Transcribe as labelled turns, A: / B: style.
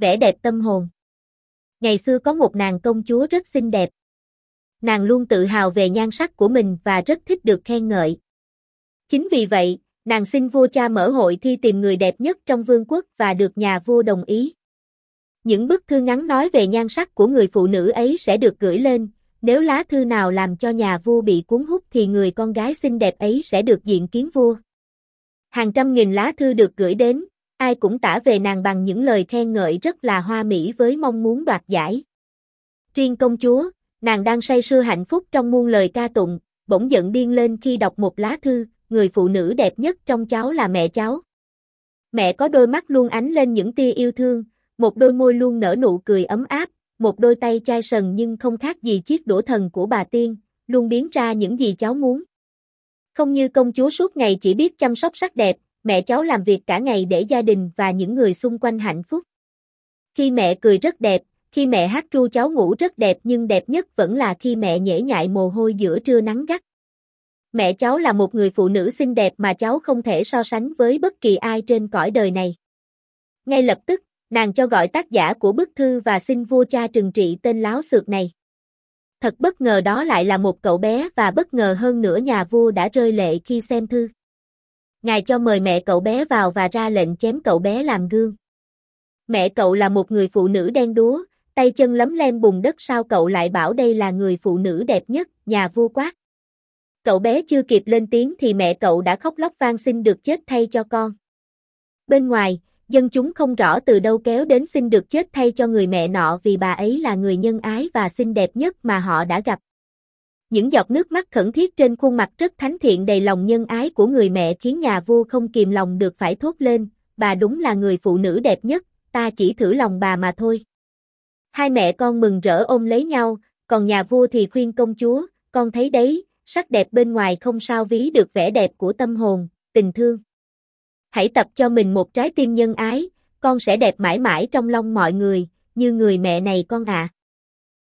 A: vẻ đẹp tâm hồn. Ngày xưa có một nàng công chúa rất xinh đẹp. Nàng luôn tự hào về nhan sắc của mình và rất thích được khen ngợi. Chính vì vậy, nàng xin vua cha mở hội thi tìm người đẹp nhất trong vương quốc và được nhà vua đồng ý. Những bức thư ngắn nói về nhan sắc của người phụ nữ ấy sẽ được gửi lên, nếu lá thư nào làm cho nhà vua bị cuốn hút thì người con gái xinh đẹp ấy sẽ được diện kiến vua. Hàng trăm nghìn lá thư được gửi đến, ai cũng tả về nàng bằng những lời khen ngợi rất là hoa mỹ với mong muốn đoạt giải. Riêng công chúa, nàng đang say sưa hạnh phúc trong muôn lời ca tụng, bỗng giận điên lên khi đọc một lá thư, người phụ nữ đẹp nhất trong cháu là mẹ cháu. Mẹ có đôi mắt luôn ánh lên những tia yêu thương, một đôi môi luôn nở nụ cười ấm áp, một đôi tay chai sần nhưng không khác gì chiếc đũa thần của bà tiên, luôn biến ra những gì cháu muốn. Không như công chúa suốt ngày chỉ biết chăm sóc sắc đẹp, mẹ cháu làm việc cả ngày để gia đình và những người xung quanh hạnh phúc. Khi mẹ cười rất đẹp, khi mẹ hát ru cháu ngủ rất đẹp nhưng đẹp nhất vẫn là khi mẹ nhễ nhại mồ hôi giữa trưa nắng gắt. Mẹ cháu là một người phụ nữ xinh đẹp mà cháu không thể so sánh với bất kỳ ai trên cõi đời này. Ngay lập tức, nàng cho gọi tác giả của bức thư và xin vua cha trừng trị tên láo xược này. Thật bất ngờ đó lại là một cậu bé và bất ngờ hơn nữa nhà vua đã rơi lệ khi xem thư. Ngài cho mời mẹ cậu bé vào và ra lệnh chém cậu bé làm gương. Mẹ cậu là một người phụ nữ đen đúa, tay chân lấm lem bùn đất sao cậu lại bảo đây là người phụ nữ đẹp nhất, nhà vua quát. Cậu bé chưa kịp lên tiếng thì mẹ cậu đã khóc lóc van xin được chết thay cho con. Bên ngoài, dân chúng không rõ từ đâu kéo đến xin được chết thay cho người mẹ nọ vì bà ấy là người nhân ái và xinh đẹp nhất mà họ đã gặp. Những giọt nước mắt khẩn thiết trên khuôn mặt rất thánh thiện đầy lòng nhân ái của người mẹ khiến nhà vua không kìm lòng được phải thốt lên, bà đúng là người phụ nữ đẹp nhất, ta chỉ thử lòng bà mà thôi. Hai mẹ con mừng rỡ ôm lấy nhau, còn nhà vua thì khuyên công chúa, con thấy đấy, sắc đẹp bên ngoài không sao ví được vẻ đẹp của tâm hồn, tình thương. Hãy tập cho mình một trái tim nhân ái, con sẽ đẹp mãi mãi trong lòng mọi người, như người mẹ này con ạ. À.